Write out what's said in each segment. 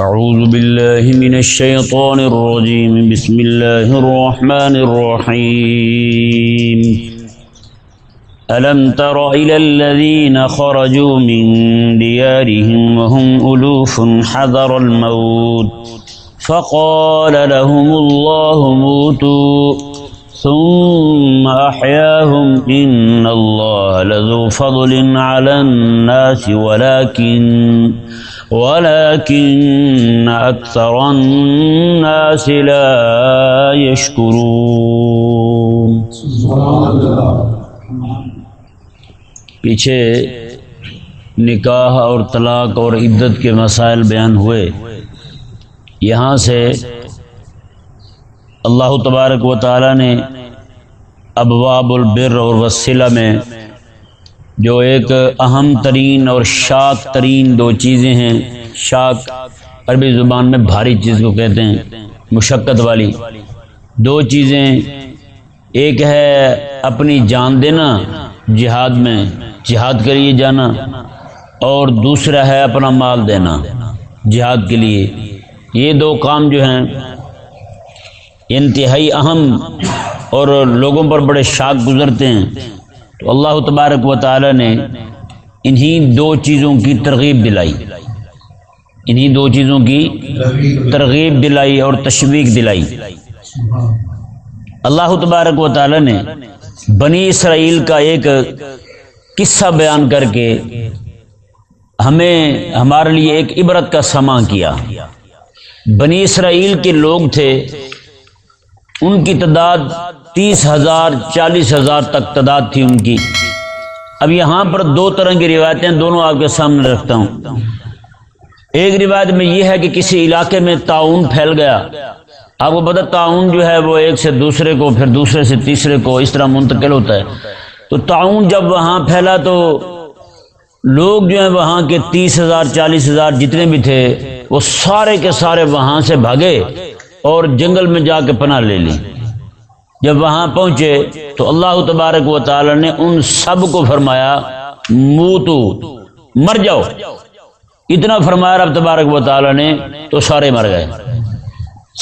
أعوذ بالله من الشيطان الرجيم. بسم الله الرحمن الرحيم. ألم تر إلى الذين خرجوا من ديارهم وهم ألوف حذر الموت؟ فقال لهم الله موتوا، ثم أحياهم. إن الله لذو فضل على الناس، ولكن ولكن أكثر الناس لا يشكرون. پیچھے نکاح اور طلاق اور عدت کے مسائل بیان ہوئے. یہاں سے اللہ تبارک و تعالی نے ابواب البر اور وسیلہ میں جو ایک اہم ترین اور شاک ترین دو چیزیں ہیں، شاک عربی زبان میں بھاری چیز کو کہتے ہیں، مشقت والی۔ دو چیزیں، ایک ہے اپنی جان دینا، جہاد میں، جہاد کے لیے جانا، اور دوسرا ہے اپنا مال دینا، جہاد کے لیے۔ یہ دو کام جو ہیں، انتہائی اہم اور لوگوں پر بڑے شاک گزرتے ہیں۔ تو اللہ تبارک و تعالی نے انہی دو چیزوں کی ترغیب دلائی۔ انہی دو چیزوں کی ترغیب دلائی اور تشویق دلائی۔ اللہ تبارک و تعالی نے بنی اسرائیل کا ایک قصہ بیان کر کے ہمیں، ہمارے لیے ایک عبرت کا سما کیا۔ بنی اسرائیل کے لوگ تھے، ان کی تعداد تیس ہزار، چالیس ہزار تک تعداد تھی ان کی۔ اب یہاں پر دو طرح کی روایتیں دونوں آپ کے سامنے رکھتا ہوں۔ ایک روایت میں یہ ہے کہ کسی علاقے میں تعاون پھیل گیا۔ آپ کو پتا تعاون جو ہے وہ ایک سے دوسرے کو، پھر دوسرے سے تیسرے کو اس طرح منتقل ہوتا ہے۔ تو تعاون جب وہاں پھیلا تو لوگ جو ہیں وہاں کے تیس ہزار، چالیس ہزار جتنے بھی تھے، وہ سارے کے سارے وہاں سے بھاگے اور جنگل میں جا کے پناہ لے لی۔ جب وہاں پہنچے تو اللہ تبارک و تعالی نے ان سب کو فرمایا موتو مر جاؤ۔ اتنا فرمایا رب تبارک و تعالی نے تو سارے مر گئے۔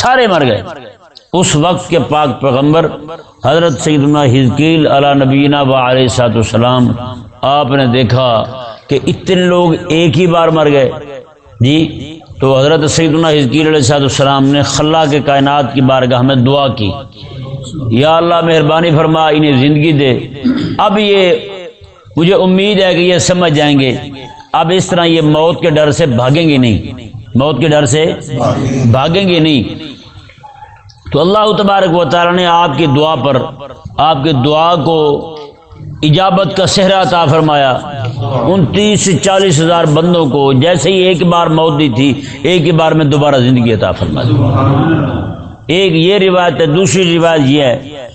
سارے مر گئے۔ اس وقت کے پاک پیغمبر حضرت سیدنا حزکیل علی نبینا و علیہ سات السلام آپ نے دیکھا کہ اتنے لوگ ایک ہی بار مر گئے۔ جی تو حضرت سیدنا حزکیل علیہ سات السلام نے خلا کے کائنات کی بارگاہ میں دعا کی۔ یا اللہ مہربانی فرما انہیں زندگی دے۔ اب یہ مجھے امید ہے کہ یہ سمجھ جائیں گے۔ اب اس طرح یہ موت کے ڈر سے بھاگیں گے نہیں۔ موت کے ڈر سے بھاگیں گے نہیں۔ تو اللہ تبارک و تعالی نے آپ کی دعا پر، آپ کی دعا کو اجابت کا صحرا عطا فرمایا۔ ان تیس سے چالیس ہزار بندوں کو جیسے ہی ایک بار موت دی تھی، ایک ہی بار میں دوبارہ زندگی عطا فرما دی ایک یہ روایت ہے، دوسری روایت یہ ہے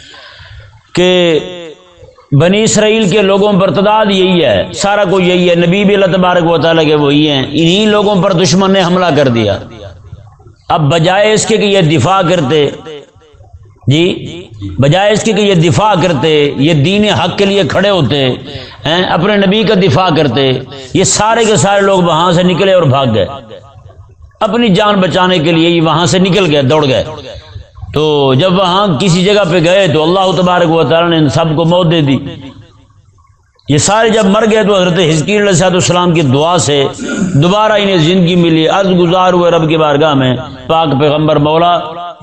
کہ بنی اسرائیل کے لوگوں پر تعداد یہی ہے، سارا کو یہی ہے، نبی بھی اللہ تبارک و تعالیٰ کے وہی ہیں، انہی لوگوں پر دشمن نے حملہ کر دیا۔ اب بجائے اس کے کہ یہ دفاع کرتے جی بجائے اس کے کہ یہ دفاع کرتے، یہ دین حق کے لیے کھڑے ہوتے اپنے نبی کا دفاع کرتے، یہ سارے کے سارے لوگ وہاں سے نکلے اور بھاگ گئے۔ اپنی جان بچانے کے لیے وہاں سے نکل گئے، دوڑ گئے۔ تو جب وہاں کسی جگہ پہ گئے تو اللہ تبارک و تعالیٰ نے ان سب کو موت دے دی۔ یہ سارے جب مر گئے تو حضرت حزکی علیہ السلام کی دعا سے دوبارہ انہیں زندگی ملی۔ عرض گزار ہوئے رب کی بارگاہ میں، پاک پیغمبر مولا،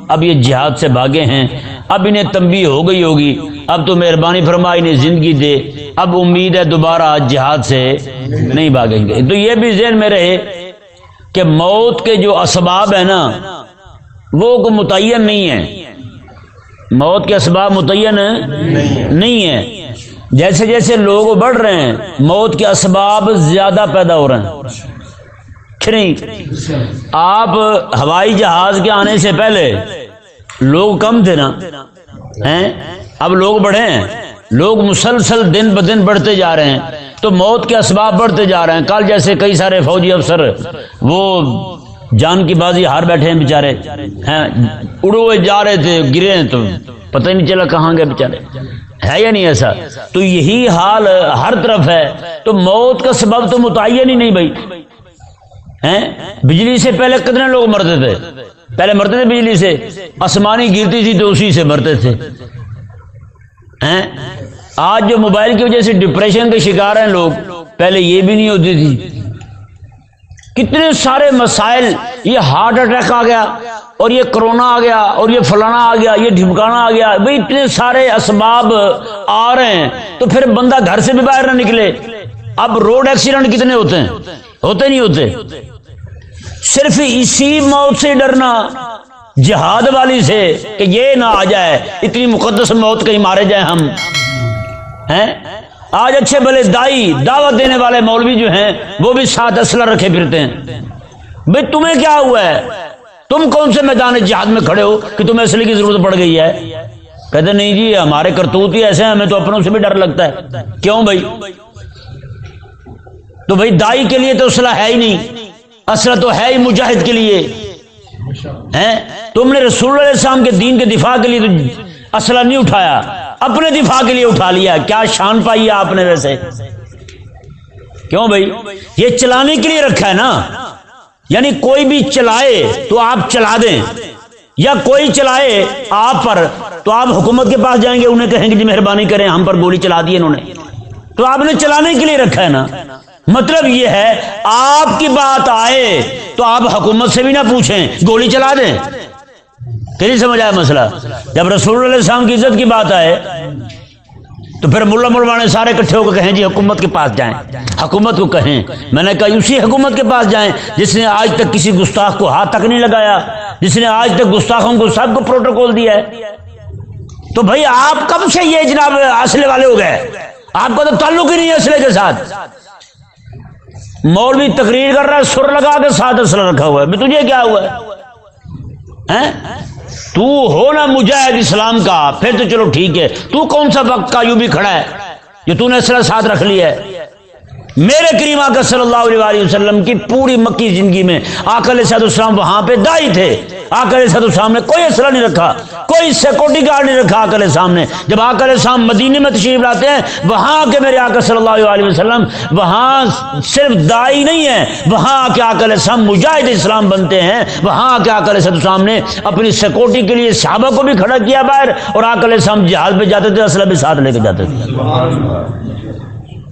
اب یہ جہاد سے بھاگے ہیں۔ اب انہیں تنبیہ ہو گئی ہوگی۔ اب تو مہربانی فرما انہیں زندگی دے۔ اب امید ہے دوبارہ جہاد سے نہیں بھاگیں گے۔ تو یہ بھی ذہن میں رہے کہ موت کے جو اسباب ہیں نا، وہ کو متعین نہیں ہے موت کے اسباب متعین نہیں ہے جیسے جیسے لوگ بڑھ رہے ہیں، موت کے اسباب زیادہ پیدا ہو رہے ہیں۔ آپ ہوائی جہاز کے آنے سے پہلے لوگ کم تھے نا۔ اب لوگ بڑھے ہیں۔ لوگ مسلسل دن ب دن بڑھتے جا رہے ہیں۔ تو موت کے اسباب بڑھتے جا رہے ہیں۔ کل جیسے کئی سارے فوجی افسر وہ جان کی بازی ہار بیٹھے ہیں بےچارے اڑے ہوئے جا رہے تھے، گرے ہیں تو پتہ ہی نہیں چلا کہاں گئے بےچارے ہے یا نہیں ایسا؟ تو یہی حال ہر طرف ہے۔ تو موت کا سبب تو متعین ہی نہیں بھائی۔ ہیں؟ بجلی سے پہلے کتنے لوگ مرتے تھے؟ پہلے مرتے تھے بجلی سے۔ آسمانی گرتی تھی تو اسی سے مرتے تھے۔ آج جو موبائل کی وجہ سے ڈپریشن کے شکار ہیں لوگ، پہلے یہ بھی نہیں ہوتی تھی۔ کتنے سارے مسائل، یہ ہارٹ اٹیک آ گیا، اور یہ کرونا آ گیا، اور یہ فلانا آ گیا، یہ ڈھمکانا آ گیا۔ بھائی اتنے سارے اسباب آ رہے ہیں، تو پھر بندہ گھر سے بھی باہر نہ نکلے۔ اب روڈ ایکسیڈنٹ کتنے ہوتے ہیں؟ ہوتے نہیں ہوتے۔ صرف اسی موت سے ڈرنا، جہاد والی سے کہ یہ نہ آ جائے، اتنی مقدس موت کہیں مارے جائیں ہم۔ ہیں؟ آج اچھے بھلے دائی دعوت دینے والے مولوی جو ہیں وہ بھی ساتھ اسلحہ رکھے پھرتے ہیں۔ بھائی تمہیں کیا ہوا ہے؟ تم کون سے میدان جہاد میں کھڑے ہو کہ تمہیں اسلحے کی ضرورت پڑ گئی ہے؟ کہتے نہیں جی ہمارے کرتوت ہی ایسے ہیں ہمیں تو اپنوں سے بھی ڈر لگتا ہے۔ کیوں بھائی تو بھائی دائی کے لیے تو اسلحہ ہے ہی نہیں اسلحہ تو ہے ہی مجاہد کے لیے۔ تم نے رسول اللہ علیہ السلام کے دین کے دفاع کے لیے تو اسلحہ نہیں اٹھایا۔ اپنے دفاع کے لیے اٹھا لیا۔ کیا شان پائی آپ نے ویسے۔ کیوں بھائی؟ یہ چلانے کے لیے رکھا ہے نا۔ یعنی کوئی بھی چلائے تو آپ چلا دیں۔ یا کوئی چلائے آپ پر، تو آپ حکومت کے پاس جائیں گے، انہیں کہیں گے جی مہربانی کریں، ہم پر گولی چلا دی انہوں نے۔ تو آپ نے چلانے کے لیے رکھا ہے نا۔ مطلب یہ ہے، آپ کی بات آئے تو آپ حکومت سے بھی نہ پوچھیں، گولی چلا دیں۔ نہیں سمجھ آیا مسئلہ؟ جب رسول اللہ علیہ السلام کی عزت کی بات آئے، تو پھر ملا ملوانے سارے کٹھے ہو کے کہیں جی حکومت کے پاس جائیں۔ حکومت کو کہیں۔ میں نے کہا، اسی حکومت کے پاس جائیں۔ جس نے آج تک کسی گستاخ کو ہاتھ تک نہیں لگایا، جس نے آج تک گستاخوں کو سب کو پروٹوکول دیا ہے۔ تو بھائی، آپ کب سے یہ جناب اسلحے والے ہو گئے؟ آپ کا تو تعلق ہی نہیں ہے اسلحے کے ساتھ۔ مولوی تقریر کر رہا ہے، سر لگا کے ساتھ اسلحہ رکھا ہوا ہے۔ تجھے کیا ہوا ہے؟ تو ہو نا مجاہد اسلام کا، پھر تو چلو ٹھیک ہے۔ تو کون سا وقت کا یوں بھی کھڑا ہے؟ جو تو نے اسلحہ ساتھ رکھ لیا ہے۔ میرے کریم آکر صلی اللہ علیہ وسلم کی پوری مکی زندگی میں آکل صد السلام وہاں پہ دائی تھے۔ آکل صد السلام نے کوئی اسلحہ نہیں رکھا، کوئی سیکورٹی گارڈ نہیں رکھا آکل سامنے۔ جب آکل شام مدینے میں تشریف لاتے ہیں، وہاں کے میرے آکر صلی اللہ علیہ وسلم، وہاں صرف دائی نہیں ہے وہاں آ کے آکل شام مجاہد اسلام بنتے ہیں، وہاں آ کے آکل صد السلام نے اپنی سیکورٹی کے لیے صحابہ کو بھی کھڑا کیا باہر اور آکل شام جہاز پہ جاتے تھے، اسلحہ بھی ساتھ لے کے جاتے تھے۔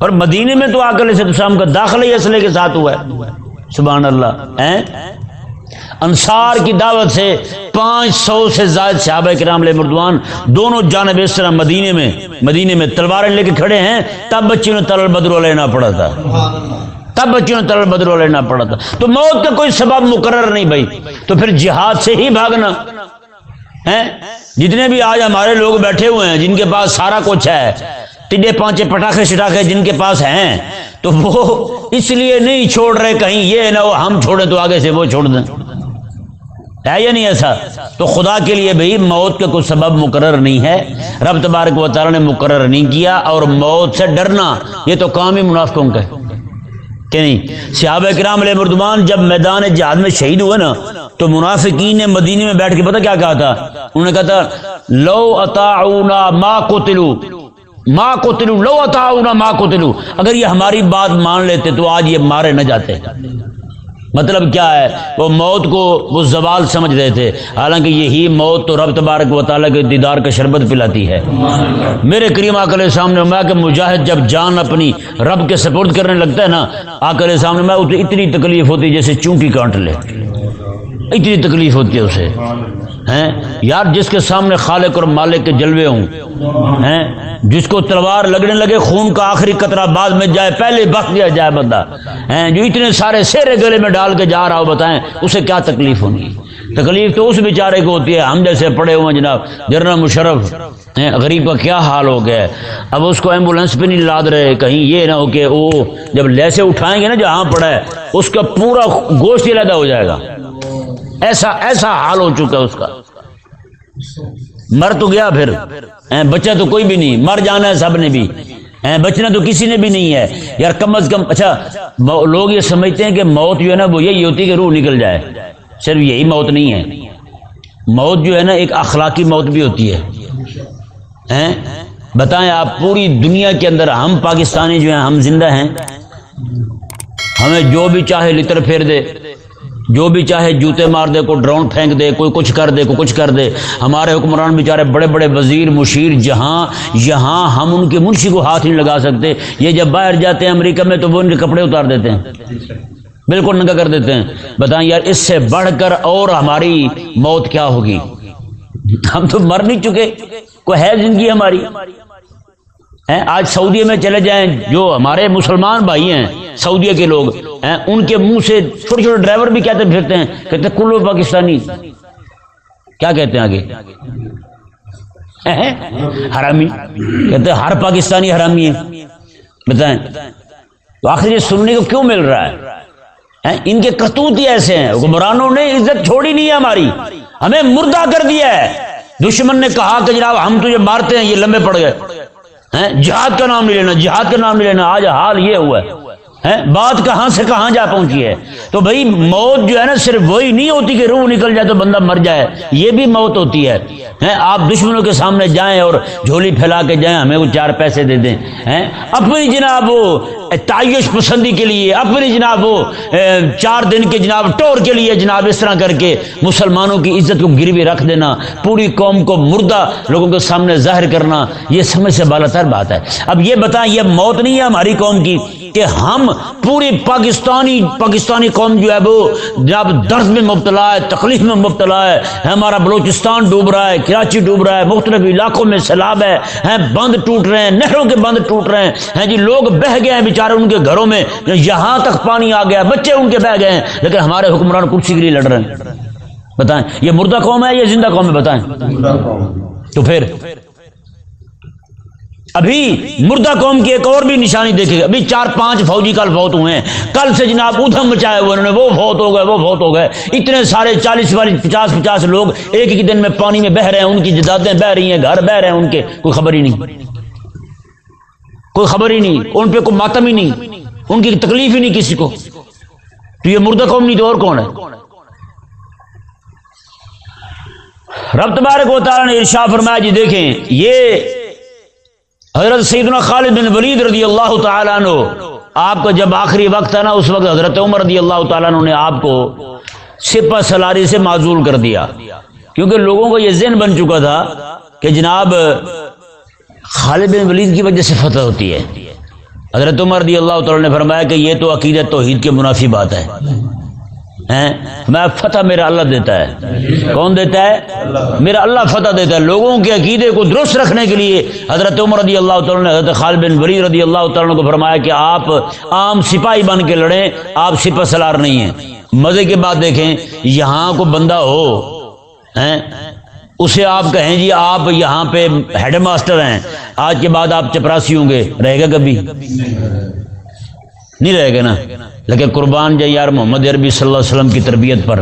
اور مدینے میں تو آ کر شام کا داخلہ ہی اسلحے کے ساتھ ہوا ہے۔ سبحان اللہ انصار کی دعوت سے پانچ سو سے زائد صحابہ کرام لے مردوان دونوں جانب اس طرح مدینے میں مدینے میں تلواریں لے کے کھڑے ہیں، تب بچوں نے تلل بدرو لینا پڑا تھا۔ تب بچوں نے تلل بدرو لینا پڑا تھا۔ تو موت کا کوئی سبب مقرر نہیں بھائی۔ تو پھر جہاد سے ہی بھاگنا۔ جتنے بھی آج ہمارے لوگ بیٹھے ہوئے ہیں، جن کے پاس سارا کچھ ہے، ٹڈے پانچے، پٹاخے شٹاخے جن کے پاس ہیں، تو وہ اس لیے نہیں چھوڑ رہے کہیں یہ نہ وہ ہم چھوڑیں تو آگے سے وہ چھوڑ دیں۔ ہے یا نہیں ایسا؟ تو خدا کے لیے بھائی موت کا کوئی سبب مقرر نہیں ہے۔ رب تبارک و تعالیٰ نے مقرر نہیں کیا اور موت سے ڈرنا، یہ تو کام ہی منافقوں کا کہ نہیں؟ صحابہ کرام علیہ مردمان جب میدان جہاد میں شہید ہوئے نا، تو منافقین نے مدینے میں بیٹھ کے پتا کیا کہا تھا؟ انہوں نے کہا تھا، لو اتا ما قتلوا ماں کو تلو لو اتا ماں کو تلو اگر یہ ہماری بات مان لیتے تو آج یہ مارے نہ جاتے۔ مطلب کیا ہے؟ وہ موت کو وہ زوال سمجھ رہے تھے۔ حالانکہ یہی موت تو رب تبارک و تعالیٰ کے دیدار کا شربت پلاتی ہے۔ میرے کریم آکل سامنے میں کہ مجاہد جب جان اپنی رب کے سپورٹ کرنے لگتا ہے نا آکل سامنے میں اتنی تکلیف ہوتی جیسے چونکی کانٹ لے۔ اتنی تکلیف ہوتی ہے اسے۔ ہیں؟ یار، جس کے سامنے خالق اور مالک کے جلوے ہوں، ہیں؟ جس کو تلوار لگنے لگے، خون کا آخری قطرہ بعد میں جائے، پہلے بخ دیا جائے بندہ، ہیں؟ جو اتنے سارے سیرے گلے میں ڈال کے جا رہا ہو، بتائیں، اسے کیا تکلیف ہونی تکلیف تو اس بیچارے کو ہوتی ہے، ہم جیسے پڑے ہوئے جناب، جنرل مشرف غریب کا کیا حال ہو گیا اب اس کو ایمبولینس پہ نہیں لاد رہے، کہیں یہ نہ ہو کہ وہ جب لیسے اٹھائیں گے نا، جہاں پڑا ہے، اس کا پورا گوشت علیحدہ ہو جائے گا۔ ایسا ایسا حال ہو چکا اس کا۔ مر تو گیا پھر۔ بچہ تو کوئی بھی نہیں۔ مر جانا ہے سب نے بھی۔ بچنا تو کسی نے بھی نہیں ہے۔ یار، کم از کم اچھا لوگ یہ سمجھتے ہیں کہ موت جو ہے نا وہ یہی ہوتی ہے کہ روح نکل جائے۔ صرف یہی موت نہیں ہے۔ موت جو ہے نا ایک اخلاقی موت بھی ہوتی ہے۔ بتائیں آپ، پوری دنیا کے اندر ہم پاکستانی جو ہیں، ہم زندہ ہیں۔ ہمیں جو بھی چاہے لطر پھیر دے۔ جو بھی چاہے جوتے مار دے، کوئی ڈرون پھینک دے، کوئی کچھ کر دے، کوئی کچھ کر دے۔ ہمارے حکمران بیچارے بڑے بڑے وزیر، مشیر، جہاں، یہاں ہم ان کے منشی کو ہاتھ نہیں لگا سکتے۔ یہ جب باہر جاتے ہیں امریکہ میں تو وہ ان کے کپڑے اتار دیتے ہیں۔ بالکل ننگا کر دیتے ہیں۔ بتائیں یار، اس سے بڑھ کر اور ہماری موت کیا ہوگی؟ ہم تو مر نہیں چکے۔ کوئی ہے زندگی ہماری؟ آج سعودیہ میں چلے جائیں جو ہمارے مسلمان بھائی ہیں۔ سعودیہ کے لوگ ان کے منہ سے چھوٹے چھوٹے ڈرائیور بھی کہتے پھرتے ہیں، کہتے کلو پاکستانی۔ کیا کہتے ہیں آگے؟ حرامی۔ کہتے ہر پاکستانی حرامی ہے۔ بتائیں، تو آخر یہ سننے کو کیوں مل رہا ہے؟ ان کے کرتوت ہی ایسے ہیں۔ حکمرانوں نے عزت چھوڑی نہیں ہے ہماری۔ ہمیں مردہ کر دیا ہے۔ دشمن نے کہا کہ جناب، ہم تجھے مارتے ہیں، یہ لمبے پڑ گئے۔ جہاد کا نام نہیں لینا، جہاد کا نام نہیں لینا، آج حال یہ ہوا ہے۔ بات کہاں سے کہاں جا پہنچی ہے؟ تو بھائی موت جو ہے نا صرف وہی نہیں ہوتی کہ روح نکل جائے تو بندہ مر جائے، یہ بھی موت ہوتی ہے۔ آپ دشمنوں کے سامنے جائیں اور جھولی پھیلا کے جائیں، ہمیں وہ چار پیسے دے دیں۔ اپنی جناب وہ تعیش پسندی کے لیے، اپنی جناب وہ چار دن کے جناب ٹور کے لیے جناب اس طرح کر کے مسلمانوں کی عزت کو گروی رکھ دینا، پوری قوم کو مردہ لوگوں کے سامنے ظاہر کرنا، یہ سمجھ سے بالا تر بات ہے۔ اب یہ بتائیں، یہ موت نہیں ہے ہماری قوم کی کہ ہم پوری پاکستانی پاکستانی قوم جو ہے وہ جب درد میں مبتلا ہے، تکلیف میں مبتلا ہے، ہمارا بلوچستان ڈوب رہا ہے، کراچی ڈوب رہا ہے، مختلف علاقوں میں سیلاب ہے بند ٹوٹ رہے ہیں، نہروں کے بند ٹوٹ رہے ہیں جی لوگ بہ گئے ہیں بیچارے ان کے گھروں میں یہاں تک پانی آ گیا بچے ان کے بہ گئے ہیں، لیکن ہمارے حکمران کرسی کے لیے لڑ رہے ہیں۔ بتائیں، یہ مردہ قوم ہے یا زندہ قوم ہے؟ بتائیں۔ تو پھر، ابھی مردہ قوم کی ایک اور بھی نشانی دیکھے گا ابھی چار پانچ فوجی کل فوت ہوئے ہیں۔ کل سے جناب ادھم مچائے ہوئے انہوں نے، وہ فوت ہو گئے، وہ فوت ہو گئے۔ اتنے سارے چالیس والی پچاس پچاس لوگ ایک ہی دن میں پانی میں بہ رہے ہیں، ان کی جدادیں بہ رہی ہیں، گھر بہ رہے ہیں، ان کے، کوئی خبر ہی نہیں۔ کوئی خبر ہی نہیں، ان پہ کوئی ماتم ہی نہیں۔ ان کی تکلیف ہی نہیں کسی کو۔ تو یہ مردہ قوم نہیں، تو اور کون ہے؟ رب تبارک و تعالیٰ نے ارشا فرمایا جی دیکھیں، یہ حضرت سیدنا خالد بن ولید رضی اللہ تعالیٰ عنہ، آپ کا جب آخری وقت ہے نا، اس وقت حضرت عمر رضی اللہ تعالیٰ عنہ نے آپ کو سپہ سلاری سے معذول کر دیا۔ کیونکہ لوگوں کو یہ ذہن بن چکا تھا کہ جناب خالد بن ولید کی وجہ سے فتح ہوتی ہے۔ حضرت عمر رضی اللہ تعالیٰ نے فرمایا کہ یہ تو عقیدت توحید کے منافی بات ہے۔ میں فتح میرا اللہ دیتا ہے۔ کون دیتا ہے؟ میرا اللہ فتح دیتا ہے۔ لوگوں کے عقیدے کو درست رکھنے کے لیے حضرت عمر رضی اللہ تعالیٰ نے حضرت خالد بن ولی رضی اللہ تعالیٰ کو فرمایا کہ آپ عام سپاہی بن کے لڑیں، آپ سپہ سلار نہیں ہیں۔ مزے کی بات دیکھیں، یہاں کو بندہ ہو اسے آپ کہیں جی آپ یہاں پہ ہیڈ ماسٹر ہیں۔ آج کے بعد آپ چپراسی ہوں گے؟ رہے گا کبھی؟ نہیں رہے گا نا؟ لیکن قربان جائے یار محمد عربی صلی اللہ علیہ وسلم کی تربیت پر۔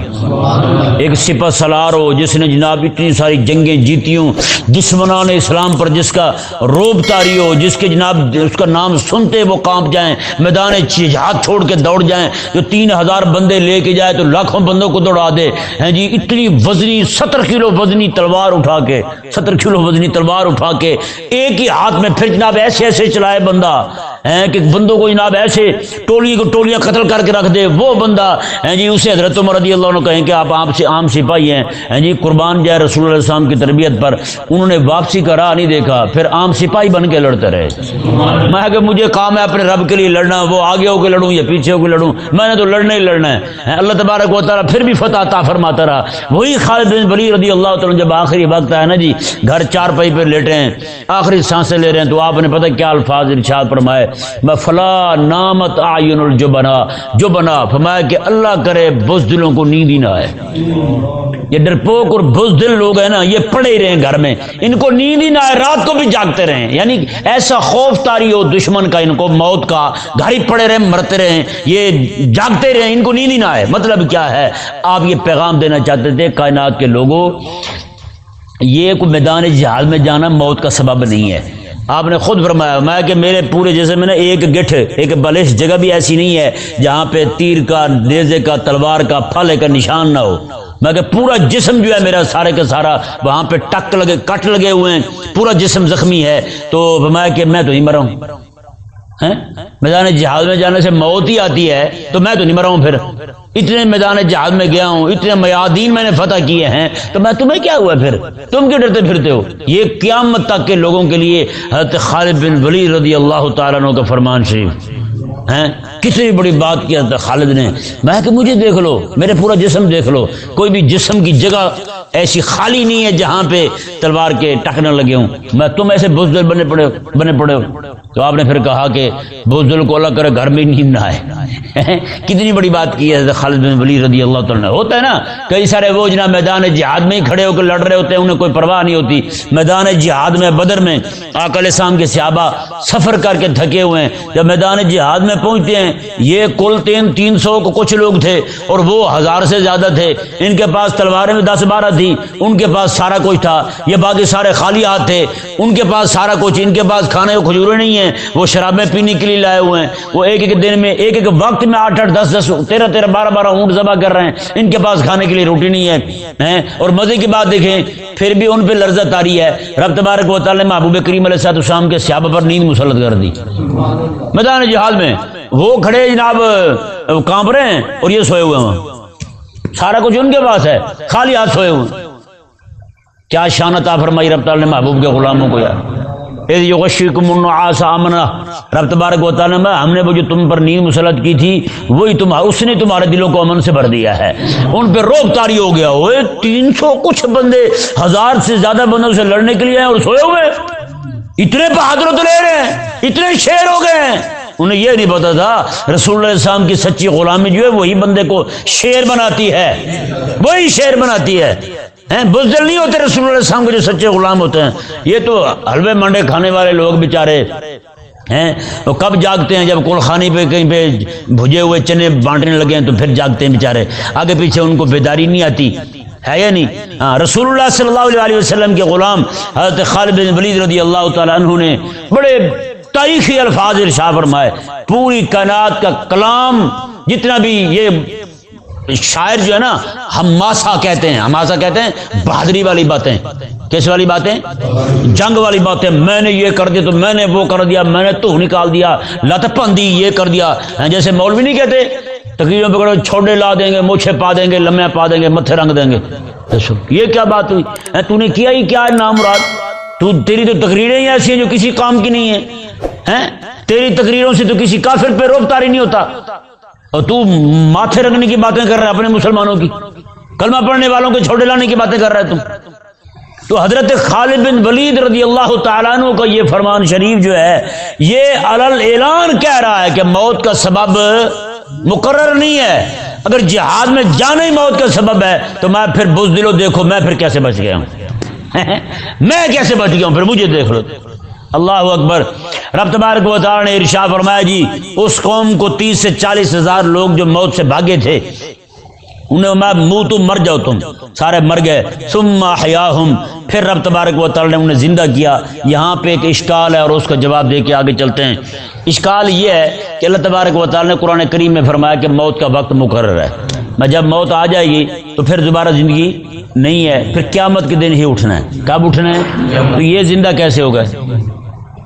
ایک سپہ سلار ہو، جس نے جناب اتنی ساری جنگیں جیتی ہوں دشمنان اسلام پر جس کا روب تاری ہو، جس کے جناب اس کا نام سنتے وہ کانپ جائیں، میدان ہاتھ چھوڑ کے دوڑ جائیں، جو تین ہزار بندے لے کے جائے تو لاکھوں بندوں کو دوڑا دے۔ ہیں جی اتنی وزنی، ستر کلو وزنی تلوار اٹھا کے، ستر کلو وزنی تلوار اٹھا کے، ایک ہی ہاتھ میں پھر جناب ایسے ایسے چلائے بندہ۔ کہ بندوں کو جناب ایسے ٹولی کو ٹولیاں قتل کر کے رکھ دے، وہ بندہ، ہیں جی اسے حضرت عمر رضی اللہ عنہ کہیں کہ آپ عام سے عام سپاہی ہیں ہیں جی قربان جائے رسول اللہ السلام کی تربیت پر، انہوں نے واپسی کا راہ نہیں دیکھا، پھر عام سپاہی بن کے لڑتے رہے۔ میں کہ مجھے کام ہے اپنے رب کے لیے لڑنا، وہ آگے ہو کے لڑوں یا پیچھے ہو کے لڑوں، میں نے تو لڑنا ہی لڑنا ہے۔ اللہ تبارک و تعالیٰ پھر بھی فتح عطا فرماتا رہا۔ وہی خالد بن ولی رضی اللہ تعالیٰ جب آخری وقت ہے نا جی گھر چار پائی پہ لیٹے ہیں، آخری سانسیں لے رہے ہیں، تو آپ نے پتہ کیا الفاظ ارشاد فرمائے۔ میں فلا نامت آئین الجبنا جو بنا، فرمایا کہ اللہ کرے بزدلوں کو نیند ہی نہ آئے۔ یہ ڈرپوک اور بزدل لوگ ہیں نا، یہ پڑے رہے گھر میں۔ ان کو نیند ہی نہ آئے، رات کو بھی جاگتے رہے یعنی ایسا خوف تاری ہو دشمن کا، ان کو موت کا۔ گھر ہی پڑے رہے مرتے رہے یہ جاگتے رہے ان کو نیند ہی نہ آئے۔ مطلب کیا ہے؟ آپ یہ پیغام دینا چاہتے تھے کائنات کے لوگوں، یہ کوئی میدان جہاز میں جانا موت کا سبب نہیں ہے۔ آپ نے خود فرمایا، میں کہ میرے پورے جیسے میں نے ایک گٹھ، ایک بلش جگہ بھی ایسی نہیں ہے جہاں پہ تیر کا، نیزے کا، تلوار کا پھل کا نشان نہ ہو۔ میں کہ پورا جسم جو ہے میرا سارے کا سارا وہاں پہ ٹک لگے، کٹ لگے ہوئے ہیں، پورا جسم زخمی ہے۔ تو فرمایا کہ میں تو ہی مرا ہوں۔ میدان جہاز میں جانے سے موت ہی آتی ہے، تو میں تو نہیں مرا ہوں پھر۔ اتنے میدان جہاز میں گیا ہوں، اتنے میادین میں نے فتح کیے ہیں، تو میں تمہیں کیا ہوا پھر؟ تم کیوں ڈرتے پھرتے ہو؟ یہ قیامت تک کے لوگوں کے لیے حضرت خالد بن ولی رضی اللہ تعالیٰ کا فرمان شریف۔ کتنی بڑی بات کیا تھا خالد نے۔ میں کہ مجھے دیکھ لو، میرے پورا جسم دیکھ لو۔ کوئی بھی جسم کی جگہ ایسی خالی نہیں ہے جہاں پہ تلوار کے ٹکنے لگے ہوں۔ میں تم ایسے بزدل بنے پڑے بنے پڑے ہو۔ تو آپ نے پھر کہا کہ بزدل کو اللہ کرے گھر میں نیند نہ آئے۔ کتنی بڑی بات کی ہے خالد بن ولی رضی اللہ تعالیٰ ہوتا ہے نا، کئی سارے وہ جنا میدان جہاد میں ہی کھڑے ہو کے لڑ رہے ہوتے ہیں، انہیں کوئی پرواہ نہیں ہوتی۔ میدان جہاد میں، بدر میں آکل شام کے صحابہ سفر کر کے تھکے ہوئے ہیں۔ جب میدان جہاد میں پہنچتے ہیں۔ یہ کل تین تین سو کو کچھ لوگ تھے اور وہ ہزار سے زیادہ تھے۔ ان کے پاس تلواریں میں دس بارہ تھی ان کے پاس سارا کچھ تھا۔ یہ باقی سارے خالی ہاتھ تھے۔ ان کے پاس سارا کچھ۔ ان کے پاس کھانے کو کھجورے نہیں ہیں۔ وہ شرابیں پینے کے لیے لائے ہوئے ہیں۔ وہ ایک ایک دن میں ایک ایک وقت میں آٹھ آٹھ، دس دس، تیرہ تیرہ، بارہ بارہ اونٹ ذبح کر رہے ہیں۔ ان کے پاس کھانے کے لیے روٹی نہیں ہے۔ اور مزے کی بات دیکھیں، پھر بھی ان پہ لرزہ تاری ہے۔ رب تبارک و تعالی محبوب کریم علیہ السلام کے سیاب پر نیند مسلط کر دی۔ میدان جہاد میں وہ کھڑے جناب، کانپ رہے ہیں اور یہ سوئے ہوئے ہیں سارا کچھ ان کے پاس ہے، خالی ہاتھ سوئے ہوئے کیا شانت فرمائی رب تعالی نے محبوب کے غلاموں کو یار۔ رب تبارک و تعالیٰ میں ہم نے وہ جو تم پر نیند مسلط کی تھی، وہی تم، اس نے تمہارے دلوں کو امن سے بھر دیا ہے۔ ان پہ روک تاری ہو گیا ہوئے۔ تین سو کچھ بندے ہزار سے زیادہ بندوں سے لڑنے کے لیے ہیں اور سوئے ہوئے۔ اتنے بہادر تو لے رہے ہیں، اتنے شیر ہو گئے ہیں۔ انہیں یہ نہیں پتا تھا، رسول اللہ علیہ السلام کی سچی غلامی جو ہے وہی بندے کو شیر بناتی ہے۔ وہی شیر بناتی ہے۔ بزدل نہیں ہوتے رسول اللہ علیہ السلام کے جو سچے غلام ہوتے ہیں۔ یہ تو حلوے منڈے کھانے والے لوگ بیچارے۔ ہیں، وہ کب جاگتے ہیں؟ جب کول پہ کہیں پہ بھجے ہوئے چنے بانٹنے لگے ہیں تو پھر جاگتے ہیں بیچارے۔ آگے پیچھے ان کو بیداری نہیں آتی۔ ہے یا نہیں؟ ہاں رسول اللہ صلی اللہ علیہ وسلم کے غلام حضرت خالد بن ولید رضی اللہ تعالیٰ عنہ نے بڑے تاریخی الفاظ ارشا فرمائے، پوری کائنات کا کلام جتنا بھی یہ شاعر جو ہے نا ہماسا کہتے ہیں ہماسا کہتے ہیں، بہادری والی باتیں۔ کیس والی باتیں؟ جنگ والی باتیں۔ میں نے یہ کر دیا تو میں نے وہ کر دیا، میں نے تو نکال دیا، لت پندی یہ کر دیا۔ جیسے مولوی نہیں کہتے، تقریروں پکڑو چھوڑے لا دیں گے، موچھے پا دیں گے، لمحے پا دیں گے، متھے رنگ دیں گے۔ یہ کیا بات ہوئی؟ تو نے کیا ہی، کیا نام مراد تو تیری تو تقریریں ہی ایسی ہیں جو کسی کام کی نہیں ہیں۔ تیری تقریروں سے تو کسی کافر پہ روک تاری نہیں ہوتا۔ اور تو ماتھے رکھنے کی باتیں کر رہا ہے اپنے مسلمانوں کی۔ کلمہ پڑھنے والوں کو چھوٹے لانے کی باتیں کر رہا ہے تم۔ تو حضرت خالد بن ولید رضی اللہ تعالیٰ عنہ کا یہ فرمان شریف جو ہے، یہ علل اعلان کہہ رہا ہے کہ موت کا سبب مقرر نہیں ہے۔ اگر جہاد میں جانا ہی موت کا سبب ہے، تو میں پھر بز دلو دیکھو، میں پھر کیسے بچ گیا ہوں؟ میں کیسے بچ گیا ہوں؟ پھر مجھے دیکھ لو۔ اللہ اکبر۔ رب تبارک و تعالی نے ارشا فرمایا جی اس قوم کو تیس سے چالیس ہزار لوگ جو موت سے بھاگے تھے انہیں میں منہ تو مر جاؤ تم، سارے مر گئے۔ سما حیا پھر رب تبارک و تعالی نے انہیں زندہ کیا۔ یہاں پہ ایک اشکال ہے اور اس کا جواب دے کے آگے چلتے ہیں۔ اشکال یہ ہے کہ اللہ تبارک و تعالی نے قرآن کریم میں فرمایا کہ موت کا وقت مقرر ہے۔ میں جب موت آ جائے گی تو پھر دوبارہ زندگی نہیں ہے۔ پھر قیامت کے دن ہی اٹھنا ہے۔ کب اٹھنا ہے؟ تو یہ زندہ کیسے ہوگا؟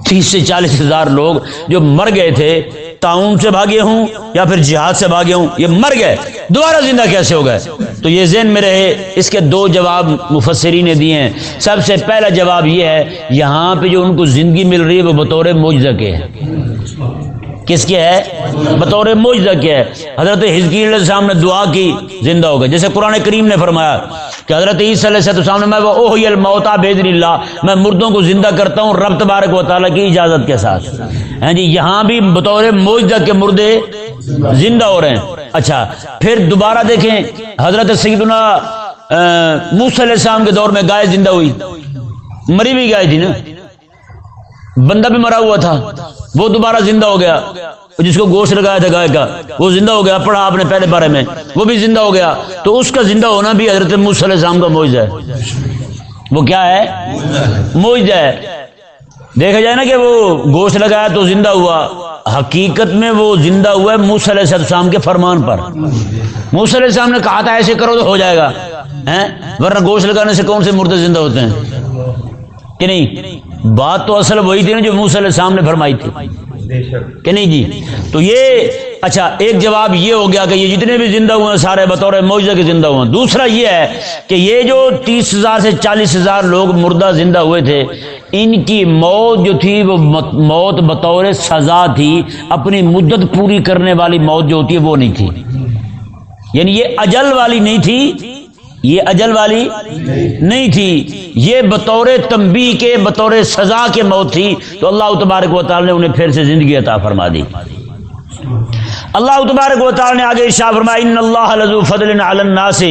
تیس سے چالیس ہزار لوگ جو مر گئے تھے تعاون سے بھاگے ہوں یا پھر جہاد سے بھاگے ہوں، یہ مر گئے۔ دوبارہ زندہ کیسے ہو گئے؟ تو یہ ذہن میں رہے، اس کے دو جواب مفسرین نے دیے ہیں۔ سب سے پہلا جواب یہ ہے، یہاں پہ جو ان کو زندگی مل رہی ہے، وہ بطور موجزہ کے ہیں۔ کس کے ہے؟ بطور موجزہ کیا ہے۔ حضرت علیہ السلام نے دعا کی، زندہ ہو گئے۔ جیسے قرآن کریم نے فرمایا، کہ حضرت عیسی علیہ السلام نے میں وہ الموتا بیدر اللہ۔ میں مردوں کو زندہ کرتا ہوں، رب تبارک و تعالیٰ کی اجازت کے ساتھ۔ ہیں جی یہاں بھی بطور موجزہ کے مردے زندہ ہو رہے ہیں۔ اچھا پھر دوبارہ دیکھیں، حضرت سیدنا موسی علیہ السلام کے دور میں گائے زندہ ہوئی۔ مری بھی گائے تھی نا؟ بندہ بھی مرا ہوا تھا۔ وہ دوبارہ زندہ ہو گیا۔ جس کو گوشت لگایا تھا گائے کا، وہ زندہ ہو گیا۔ پڑھا آپ نے پہلے بارے میں۔ وہ بھی زندہ ہو گیا۔ تو اس کا زندہ ہونا بھی حضرت علیہ السلام کا موجود ہے۔ وہ کیا ہے؟ موجود ہے۔ دیکھا جائے نا کہ وہ گوشت لگایا تو زندہ ہوا۔ حقیقت میں وہ زندہ ہوا ہے موس علیہ السلام کے فرمان پر۔ موس علیہ السلام نے کہا تھا ایسے کرو تو ہو جائے گا۔ ورنہ گوشت لگانے سے کون سے مردے زندہ ہوتے ہیں؟ کہ نہیں؟ بات تو اصل وہی تھی نا جو منہ علیہ السلام نے فرمائی تھی۔ کہ نہیں جی؟ تو یہ اچھا ایک جواب یہ ہو گیا کہ یہ جتنے بھی زندہ ہوئے ہیں سارے بطور معجزہ کے زندہ ہوئے ہیں۔ دوسرا یہ ہے کہ یہ جو تیس ہزار سے چالیس ہزار لوگ مردہ زندہ ہوئے تھے ان کی موت جو تھی وہ موت بطور سزا تھی۔ اپنی مدت پوری کرنے والی موت جو ہوتی ہے وہ نہیں تھی۔ یعنی یہ اجل والی نہیں تھی یہ اجل والی نہیں تھی۔ یہ بطور تمبی کے، بطور سزا کے موت تھی۔ تو اللہ تبارک و تعالی نے انہیں پھر سے زندگی عطا فرما دی۔ اللہ تبارک و تعالی نے آگے شاہ فرمایا، ان اللہ لذو فضل علی الناس،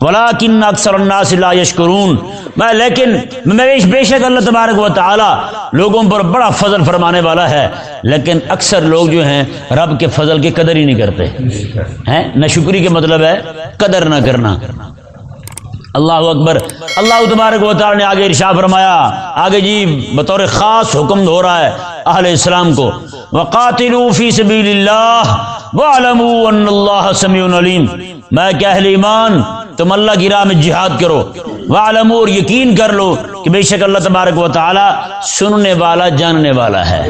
ولیکن اکثر الناس لا یشکرون۔ میں لیکن میں بے شک اللہ تبارک و تعالی لوگوں پر بڑا فضل فرمانے والا ہے، لیکن اکثر لوگ جو ہیں، رب کے فضل کی قدر ہی نہیں کرتے۔ ہیں؟ نہ شکری کے مطلب ہے قدر نہ کرنا۔ اللہ اکبر۔ اللہ تبارک و تعالی نے آگے ارشا فرمایا، آگے جی بطور خاص حکم ہو رہا ہے اہل اسلام کو۔ وقاتلوا فی سبیل اللہ وعلموا ان اللہ سمیع علیم۔ میں کہ اہل ایمان تم اللہ کی راہ میں جہاد کرو. وعلموا اور یقین کر لو کہ بے شک اللہ تبارک و تعالی سننے والا، جاننے والا ہے.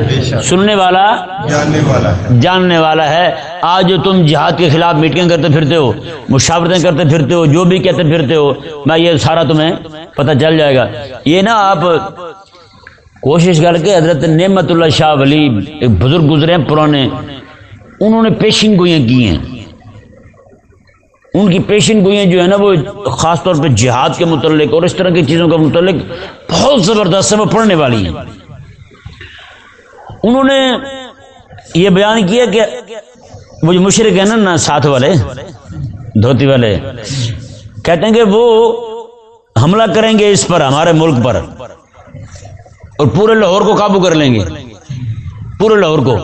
سننے والا، جاننے والا جاننے والا ہے. آج جو تم جہاد کے خلاف میٹنگ کرتے پھرتے ہو، مشاورتیں کرتے پھرتے ہو، جو بھی کہتے پھرتے ہو، میں یہ سارا تمہیں پتہ چل جائے گا. یہ نا آپ کوشش کر کے حضرت نعمت اللہ شاہ ولی، ایک بزرگ گزرے ہیں پرانے، انہوں نے پیشن گوئیاں کی ہیں. ان کی پیشن گوئیاں جو ہے نا وہ خاص طور پہ جہاد کے متعلق اور اس طرح کی چیزوں کے متعلق بہت زبردست وہ پڑھنے والی ہیں۔ انہوں نے یہ بیان کیا کہ وہ جو مشرق ہے نا نا ساتھ والے، دھوتی والے، کہتے ہیں کہ وہ حملہ کریں گے اس پر، ہمارے ملک پر، اور پورے لاہور کو قابو کر لیں گے۔ پورے لاہور کو۔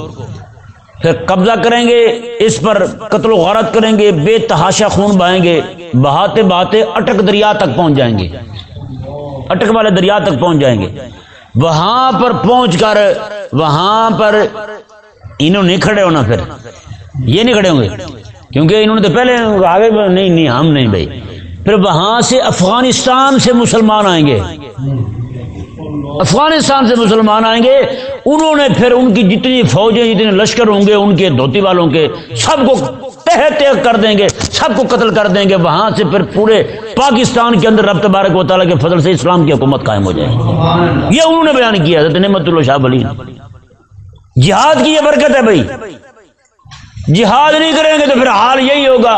پھر قبضہ کریں گے، اس پر قتل و غارت کریں گے، بے تحاشا خون بہائیں گے، بہاتے بہاتے اٹک دریا تک پہنچ جائیں گے۔ اٹک والے دریا تک پہنچ جائیں گے۔ وہاں پر پہنچ کر، وہاں پر انہوں نے کھڑے ہونا پھر۔ یہ نہیں کھڑے ہوں گے۔ کیونکہ انہوں نے تو پہلے آگے نہیں نہیں، ہم نہیں بھائی۔ پھر وہاں سے افغانستان سے مسلمان آئیں گے۔ افغانستان سے مسلمان آئیں گے، انہوں نے پھر ان کی جتنی فوجیں، جتنے لشکر ہوں گے، ان کے دھوتی والوں کے سب کو تہ تہ کر دیں گے، سب کو قتل کر دیں گے۔ وہاں سے پھر پورے پاکستان کے اندر رب تبارک و تعالیٰ کے فضل سے اسلام کی حکومت قائم ہو جائے۔ یہ انہوں نے بیان کیا نعمت اللہ شاہ بلی جہاد کی یہ برکت ہے بھائی۔ جہاد نہیں کریں گے تو پھر حال یہی ہوگا۔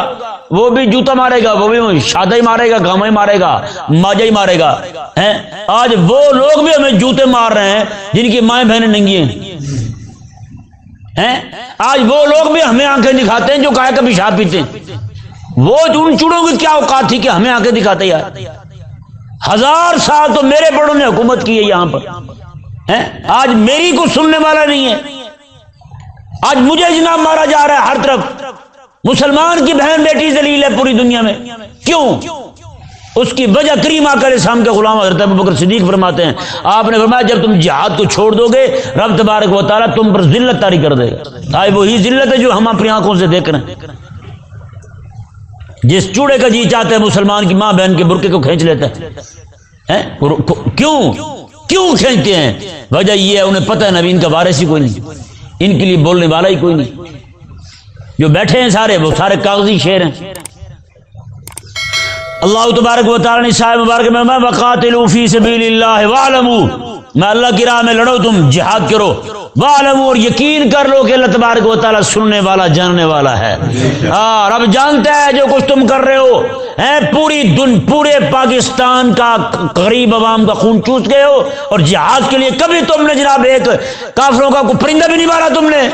وہ بھی جوتا مارے گا، وہ بھی شادہ ہی مارے گا، گاما ہی مارے گا ماجا ہی مارے گا آج وہ لوگ بھی ہمیں جوتے مار رہے ہیں جن کی مائیں بہنیں ننگی ہیں۔ آج وہ لوگ بھی ہمیں آنکھیں دکھاتے ہیں جو کہا کبھی شاہ پیتے ہیں۔ وہ ان چڑوں کی کیا اوقات تھی کہ ہمیں آنکھیں دکھاتے یار۔ ہزار سال تو میرے بڑوں نے حکومت کی ہے یہاں پر۔ آج میری کو سننے والا نہیں ہے۔ آج مجھے جناب مارا جا رہا ہے ہر طرف۔ مسلمان کی بہن بیٹی دلیل ہے پوری دنیا میں۔ کیوں؟ اس کی وجہ کریم آکر اسلام کے غلام حضرت بکر صدیق فرماتے ہیں۔ آپ نے فرمایا جب تم جہاد کو چھوڑ دو گے، رب تبارک و تعالیٰ تم پر ذلت تاری کر دے گا۔ آئے وہی ذلت ہے جو ہم اپنی آنکھوں سے دیکھ رہے ہیں۔ جس چوڑے کا جی چاہتے ہیں مسلمان کی ماں بہن کے برقے کو کھینچ لیتے ہیں؟ کیوں؟ کیوں کھینچتے ہیں؟ وجہ یہ ہے، انہیں پتہ ہے نبی ان کا وارث ہی کوئی نہیں۔ ان کے لیے بولنے والا ہی کوئی نہیں۔ جو بیٹھے ہیں سارے، وہ سارے کاغذی شیر ہیں۔ اللہ تبارک و تعالی صاحب مبارک میں میں وقاتلوا فی سبیل اللہ وعلموا میں اللہ کی راہ میں لڑو، تم جہاد کرو۔ وعلموا اور یقین کر لو کہ اللہ تبارک و تعالی سننے والا، جاننے والا ہے۔ ہاں رب جانتا ہے جو کچھ تم کر رہے ہو۔ اے، پوری دن، پورے پاکستان کا غریب عوام کا خون چوس گئے ہو اور جہاد کے لیے کبھی تم نے جناب ایک کافروں کا کوئی پرندہ بھی نہیں مارا تم نے۔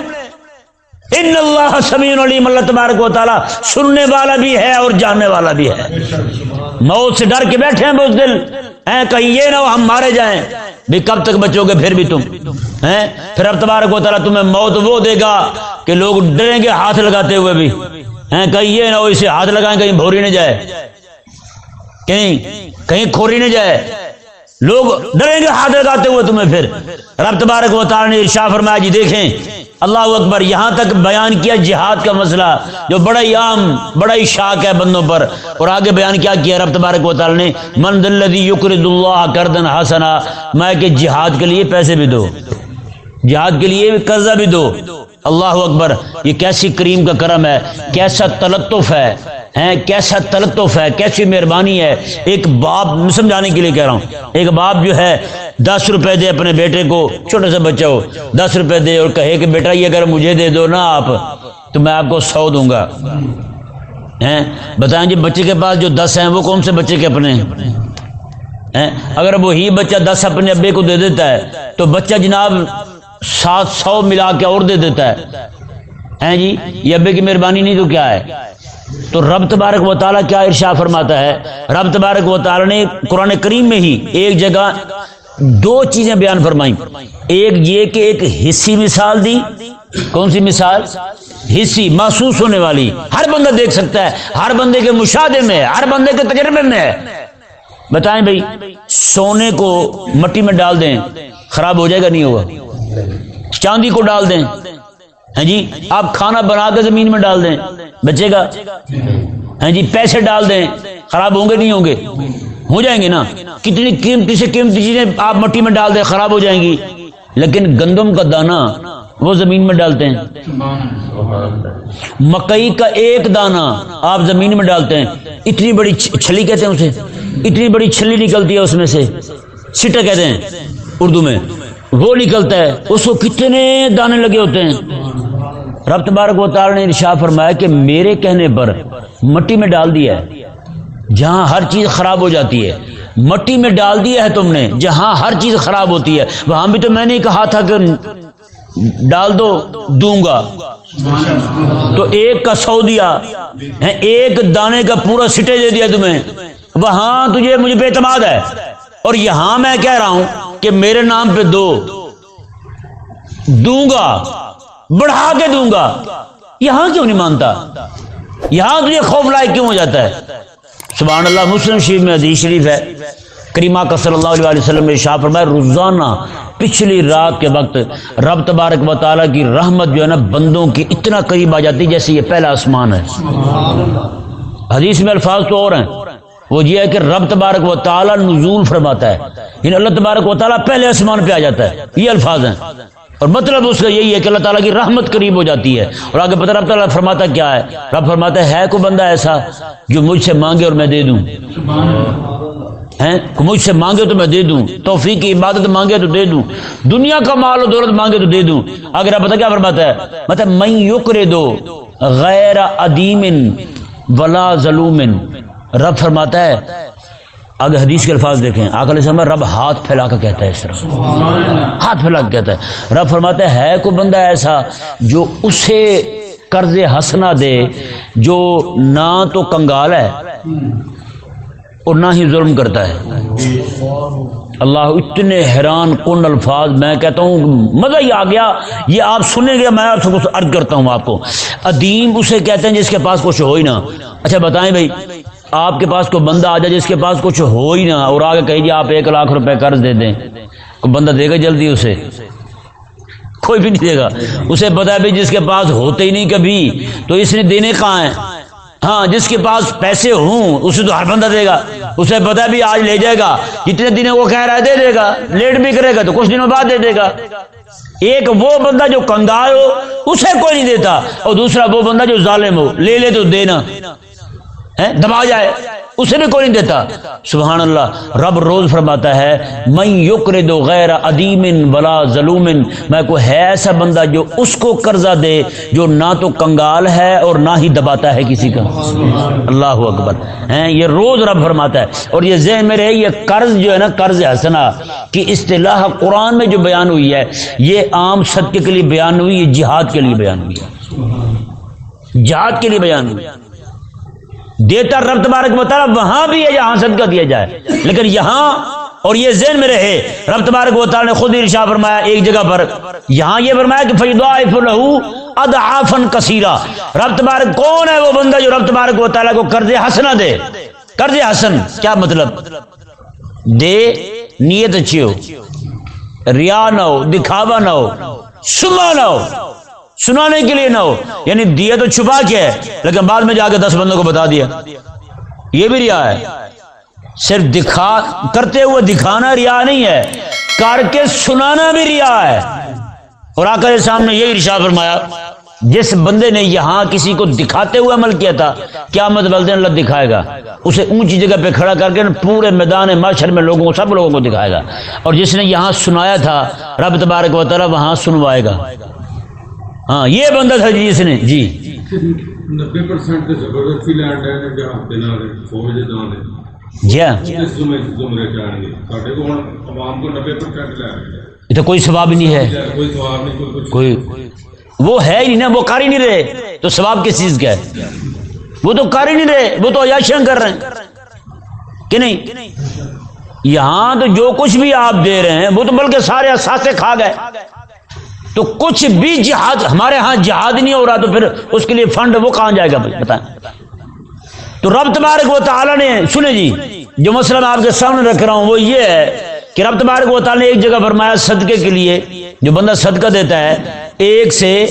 ان اللہ سمین علیم، اللہ تبارک و تعالیٰ سننے والا بھی ہے اور جاننے والا بھی ہے۔ موت سے ڈر کے بیٹھے ہیں بہت دل کہیں یہ نہ ہو ہم مارے جائیں۔ بھی کب تک بچو گے پھر بھی تم۔ پھر اب تبارک و تعالیٰ تمہیں موت وہ دے گا کہ لوگ ڈریں گے ہاتھ لگاتے ہوئے بھی۔ کہیں یہ نہ ہو اسے ہاتھ لگائیں کہیں بھوری نہ جائے۔ کہیں؟ کہیں کھوری نہ جائے۔ لوگ ڈریں گے ہاتھ لگاتے ہوئے تمہیں پھر۔ رب تبارک و تعالیٰ نے ارشا فرمایا جی دیکھیں۔ اللہ اکبر، یہاں تک بیان کیا جہاد کا مسئلہ، جو بڑا ہی عام، بڑا ہی شاک ہے بندوں پر۔ اور آگے بیان کیا کیا رب تبارک و تعالی نے، من دلدی یقرد اللہ کردن حسنا، میں کہ جہاد کے لیے پیسے بھی دو۔ جہاد کے لیے بھی قرضہ بھی دو۔ اللہ اکبر، یہ کیسی کریم کا کرم ہے، کیسا تلطف ہے۔ کیسا تلطف ہے، کیسی مہربانی ہے۔ ایک باپ سمجھانے کے لیے کہہ رہا ہوں، ایک باپ جو ہے، دس روپے دے اپنے بیٹے کو، چھوٹے سے بچہ ہو، دس روپے دے اور کہے کہ بیٹا، یہ اگر مجھے دے دو نا آپ، تو میں آپ کو سو دوں گا۔ بتائیں جی بچے کے پاس جو دس ہیں، وہ کون سے بچے کے اپنے ہیں؟ اگر وہی بچہ دس اپنے ابے کو دے دیتا ہے، تو بچہ جناب سات سو ملا کے اور دے دیتا ہے۔ ہیں جی یہ ابے کی مہربانی نہیں تو کیا ہے؟ تو رب تبارک و تعالیٰ کیا ارشا فرماتا ہے؟ رب تبارک و تعالیٰ نے قرآن کریم میں ہی ایک جگہ دو چیزیں بیان فرمائیں۔ ایک یہ کہ ایک حصی مثال دی۔ کون سی مثال؟ حصی، محسوس ہونے والی۔ ہر بندہ دیکھ سکتا ہے۔ ہر بندے کے مشاہدے میں ہر بندے کے تجربے میں ہے۔ بتائیں بھائی، سونے کو مٹی میں ڈال دیں، خراب ہو جائے گا، نہیں ہوگا۔ چاندی کو ڈال دیں۔ ہاں جی آپ کھانا بنا کے زمین میں ڈال دیں، بچے گا۔ ہاں جی پیسے ڈال دیں، خراب ہوں گے نہیں ہوں گے؟ ہو جائیں گے نا۔ کتنی قیمتی سے قیمتی چیزیں آپ مٹی میں ڈال دیں، خراب ہو جائیں گی۔ لیکن گندم کا دانا وہ زمین میں ڈالتے ہیں۔ مکئی کا ایک دانا آپ زمین میں ڈالتے ہیں۔ اتنی بڑی چھلی کہتے ہیں اسے۔ اتنی بڑی چھلی نکلتی ہے اس میں سے۔ سٹا کہتے ہیں اردو میں۔ وہ نکلتا ہے۔ اس کو کتنے دانے لگے ہوتے ہیں؟ رب تبارک و تعالی نے ارشاد فرمایا کہ میرے کہنے پر مٹی میں ڈال دیا ہے، جہاں ہر چیز خراب ہو جاتی ہے۔ مٹی میں ڈال دیا ہے تم نے، جہاں ہر چیز خراب ہوتی ہے۔ وہاں بھی تو میں نے کہا تھا کہ ڈال دو، دوں گا۔ تو ایک کا سو دیا ایک دانے کا پورا سٹے دے دیا تمہیں۔ وہاں تجھے مجھے بے اعتماد ہے۔ اور یہاں میں کہہ رہا ہوں کہ میرے نام پہ دو۔ دوں گا۔ بڑھا کے دوں گا۔ یہاں کیوں نہیں مانتا؟ یہاں تجھے خوف لائق کیوں ہو جاتا ہے؟ سبحان اللہ، مسلم شریف میں حدیث شریف ہے۔ کریمہ کا صلی اللہ علیہ وسلم نے شاہ فرمایا، روزانہ پچھلی رات کے وقت رب تبارک و تعالیٰ کی رحمت جو ہے نا، بندوں کی اتنا قریب آ جاتی جیسے یہ پہلا آسمان ہے۔ حدیث میں الفاظ تو اور ہیں۔ وہ یہ ہے کہ رب تبارک و تعالیٰ نزول فرماتا ہے۔ یعنی اللہ تبارک و تعالیٰ پہلے آسمان پہ آ جاتا ہے۔ یہ الفاظ ہیں۔ اور مطلب اس کا یہی ہے کہ اللہ تعالیٰ کی رحمت قریب ہو جاتی ہے اور آگے پتہ رب تعالیٰ فرماتا کیا ہے؟ رب فرماتا ہے کوئی بندہ ایسا جو مجھ سے مانگے اور میں دے دوں؟ مجھ سے مانگے تو میں دے دوں؟ توفیق کی عبادت مانگے تو دے دوں؟ دنیا کا مال و دولت مانگے تو دے دوں؟ اگر آپ پتہ کیا فرماتا ہے؟ مطلب میں یکر دو غیر ادیم ولا ظلوم رب فرماتا ہے اگر حدیث کے الفاظ دیکھیں۔ آکل سمر رب ہاتھ پھیلا کر کہتا ہے اس طرح۔ ہاتھ پھیلا کر کہتا ہے۔ رب فرماتا ہے کوئی بندہ ایسا جو اسے قرض ہنسنا دے، جو نہ تو کنگال ہے اور نہ ہی ظلم کرتا ہے۔ اللہ اتنے حیران کن الفاظ میں کہتا ہوں، مزہ ہی آ گیا۔ یہ آپ سنیں گے، میں آپ سے کچھ عرض کرتا ہوں آپ کو۔ ادیم اسے کہتے ہیں جس کے پاس کچھ ہو ہی نہ۔ اچھا بتائیں بھائی آپ کے پاس کوئی بندہ آ جائے جس کے پاس کچھ ہو ہی نہ، اور آگے کہیے جی آپ ایک لاکھ روپے قرض دے دیں، کوئی بندہ دے گا جلدی اسے؟ کوئی بھی نہیں دے گا۔ اسے پتا ہے جس کے پاس ہوتے ہی نہیں کبھی، تو اس نے دینے کہاں ہیں؟ ہاں جس کے پاس پیسے ہوں، اسے تو ہر بندہ دے گا۔ اسے پتا بھی آج لے جائے گا، جتنے دن وہ کہہ رہا ہے دے دے گا، لیٹ بھی کرے گا تو کچھ دنوں بعد دے دے گا۔ ایک وہ بندہ جو کنگال ہو، اسے کوئی نہیں دیتا، اور دوسرا وہ بندہ جو ظالم ہو، لے لے تو دینا۔ دبا جائے۔ اسے بھی کوئی نہیں دیتا۔ سبحان اللہ، رب روز فرماتا ہے میں یکر دو غیر ادیم ولا ظلوم میں کوئی ہے ایسا بندہ جو اس کو قرضہ دے جو نہ تو کنگال ہے اور نہ ہی دباتا ہے کسی کا۔ اللہ اکبر۔ ہیں، یہ روز رب فرماتا ہے۔ اور یہ ذہن میں رہے، یہ قرض جو ہے نا، قرض حسنا کی اصطلاح قرآن میں جو بیان ہوئی ہے، یہ عام صدقے کے لیے بیان ہوئی، یہ جہاد کے لیے بیان ہوئی ہے۔ جہاد کے لیے بیان ہوئی۔ دیتا رب تبارک مطالعہ وہاں بھی ہے جہاں صدقہ دیا جائے۔ لیکن یہاں اور یہ ذہن میں رہے، رب تبارک و تعالی نے خود ارشا فرمایا ایک جگہ پر، یہاں یہ فرمایا کہ فیضائف لہو اضعافا کثیرا رب تبارک کون ہے وہ بندہ جو رب تبارک و تعالی کو قرض حسنہ دے؟ قرض حسن، کیا مطلب؟ دے نیت اچھی ہو، ریا نہ ہو، دکھاوا نہ ہو، سما نہ ہو۔ سنانے کے لیے نہ ہو۔ یعنی دیا تو چھپا کے ہے، لیکن بعد میں جا کے دس بندوں کو بتا دیا۔ یہ بھی ریا ہے۔ صرف دکھا، کرتے ہوئے دکھانا ریا نہیں ہے۔ کر کے سنانا بھی ریا ہے۔ اور آ کر سامنے یہی ارشاد فرمایا، جس بندے نے یہاں کسی کو دکھاتے ہوئے عمل کیا تھا کیا مت بلدین اللہ دکھائے گا۔ اسے اونچی جگہ پہ کھڑا کر کے پورے میدان معاشر میں لوگوں کو، سب لوگوں کو دکھائے گا۔ اور جس نے یہاں سنایا تھا، رب تبارک و تعالیٰ وہاں سنوائے گا۔ ہاں یہ بندہ تھا جی اس نے جی۔ نبے پرسینٹ تو زبردستی لینڈ ہے جہاز کے نال فوج دے نال جی۔ زمرے ساڈے کو ہن عوام کو یہ تو کوئی ثواب ہی نہیں ہے۔ کوئی نہیں کوئی وہ ہے ہی نہیں نا وہ کر ہی نہیں رہے۔ تو ثواب کس چیز کا ہے؟ وہ تو کر ہی نہیں رہے وہ تو عیاشیاں کر رہے ہیں۔ کہ نہیں؟ یہاں تو جو کچھ بھی آپ دے رہے ہیں وہ تو بلکہ سارے اثاثے کھا گئے۔ تو کچھ بھی جہاد، ہمارے ہاں جہاد نہیں ہو رہا تو پھر اس کے لیے فنڈ وہ کہاں جائے گا؟ بتائیں۔ تو رب تبارک و تعالیٰ نے سنے جی جو مسئلہ میں آپ کے سامنے رکھ رہا ہوں، وہ یہ ہے کہ رب تبارک و تعالیٰ نے ایک جگہ فرمایا صدقے کے لیے، جو بندہ صدقہ دیتا ہے، ایک سے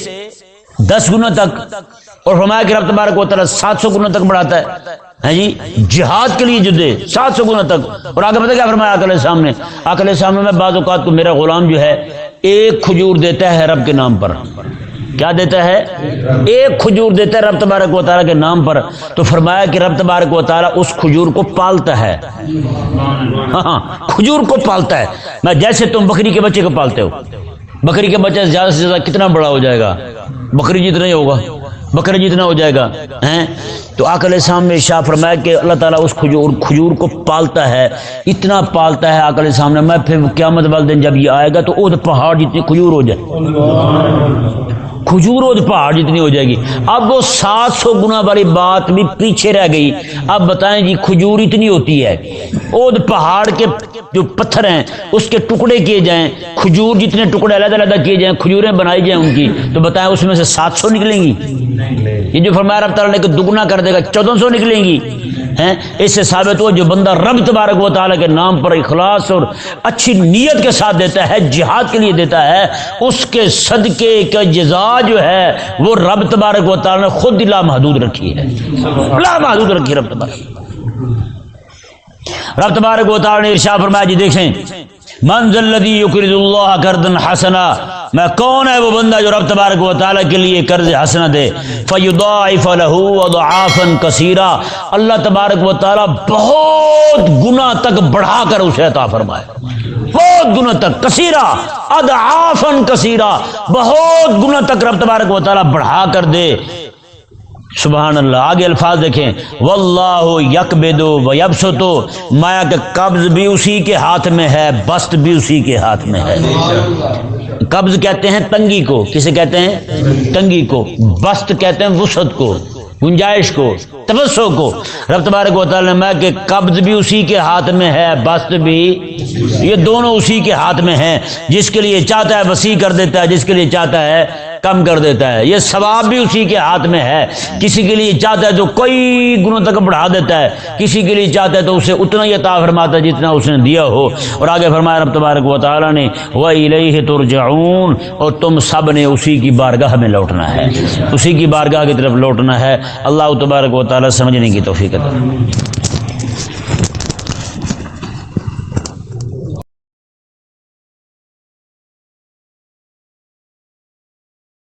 دس گنا تک۔ اور فرمایا کہ رب تبارک و تعالیٰ سات سو گنا تک بڑھاتا ہے۔ ہاں جی؟ جہاد کے لیے جو دے، سات سو گنا تک۔ اور آگے پتہ کیا فرمایا اکلے سامنے اکلے سامنے میں بعض اوقات کو میرا غلام جو ہے ایک کھجور دیتا ہے رب کے نام پر۔ کیا دیتا ہے؟ ایک کھجور دیتا ہے رب تبارک و تعالیٰ کے نام پر۔ تو فرمایا کہ رب تبارک و تعالیٰ اس کھجور کو پالتا ہے۔ ہاں ہاں کھجور کو پالتا ہے۔ میں جیسے تم بکری کے بچے کو پالتے ہو۔ بکری کے بچے زیادہ سے زیادہ کتنا بڑا ہو جائے گا؟ بکری جتنا ہی ہوگا۔ بکر جتنا ہو جائے گا، ہیں؟ تو آکل سامنے شاہ فرمایا کہ اللہ تعالیٰ اس کھجور کھجور کو پالتا ہے، اتنا پالتا ہے آکل سامنے میں پھر قیامت والے دن جب یہ آئے گا تو وہ پہاڑ جتنی کھجور ہو جائے۔ کھجور پہاڑ جتنی ہو جائے گی۔ اب وہ سات سو گنا والی بات بھی پیچھے رہ گئی۔ اب بتائیں جی کھجور اتنی ہوتی ہے۔ اور پہاڑ کے جو پتھر ہیں، اس کے ٹکڑے کیے جائیں۔ کھجور جتنے ٹکڑے علیحدہ علیحدہ کیے جائیں، کھجوریں بنائی جائیں ان کی۔ تو بتائیں اس میں سے سات سو نکلیں گی؟ یہ جو فرمایا رب تعالیٰ نے کہ دگنا کر دے گا، چودہ سو نکلیں گی۔ ہیں؟ اس سے ثابت ہو جو بندہ رب تبارک و تعالیٰ کے نام پر اخلاص اور اچھی نیت کے ساتھ دیتا ہے، جہاد کے لیے دیتا ہے، اس کے صدقے کا جزا جو ہے، وہ رب تبارک و تعالیٰ نے خود لا محدود رکھی ہے۔ لا محدود رکھی رب تبارک۔ رب تبارک و تعالیٰ نے ارشاد فرمایا جی دیکھیں منزل الذي يقرض الله قرضا حسنا میں کون ہے وہ بندہ جو رب تبارک و تعالیٰ کے لیے قرض حسنا دے؟ فیضاعف له اضعافا کثیرا اللہ تبارک و تعالیٰ بہت گنا تک بڑھا کر اسے عطا فرمائے۔ بہت گنا تک کثیرا اضعافا کثیرا بہت گنا تک رب تبارک و تعالیٰ بڑھا کر دے۔ سبحان اللہ۔ آگے الفاظ دیکھیں۔ واللہ یکبدو و یبسطو مایا کہ قبض بھی اسی کے ہاتھ میں ہے، بست بھی اسی کے ہاتھ میں ہے۔ قبض کہتے ہیں تنگی کو، کسے کہتے ہیں؟ تنگی کو۔ بست کہتے ہیں وسعت کو، گنجائش کو تبسو کو۔ رب تبارک و تعالی نے کہ قبض بھی اسی کے ہاتھ میں ہے، بست بھی یہ دونوں اسی کے ہاتھ میں ہیں۔ جس کے لیے چاہتا ہے وسیع کر دیتا ہے، جس کے لیے چاہتا ہے کم کر دیتا ہے۔ یہ ثواب بھی اسی کے ہاتھ میں ہے۔ کسی کے لیے چاہتا ہے تو کوئی گنوں تک بڑھا دیتا ہے۔ کسی کے لیے چاہتا ہے تو اسے اتنا ہی عطا فرماتا ہے جتنا اس نے دیا ہو۔ اور آگے فرمایا رب تبارک و تعالیٰ نے وہ الہ ترجعون۔ اور تم سب نے اسی کی بارگاہ میں لوٹنا ہے۔ اسی کی بارگاہ کی طرف لوٹنا ہے۔ اللہ تبارک و تعالیٰ سمجھنے کی توفیق عطا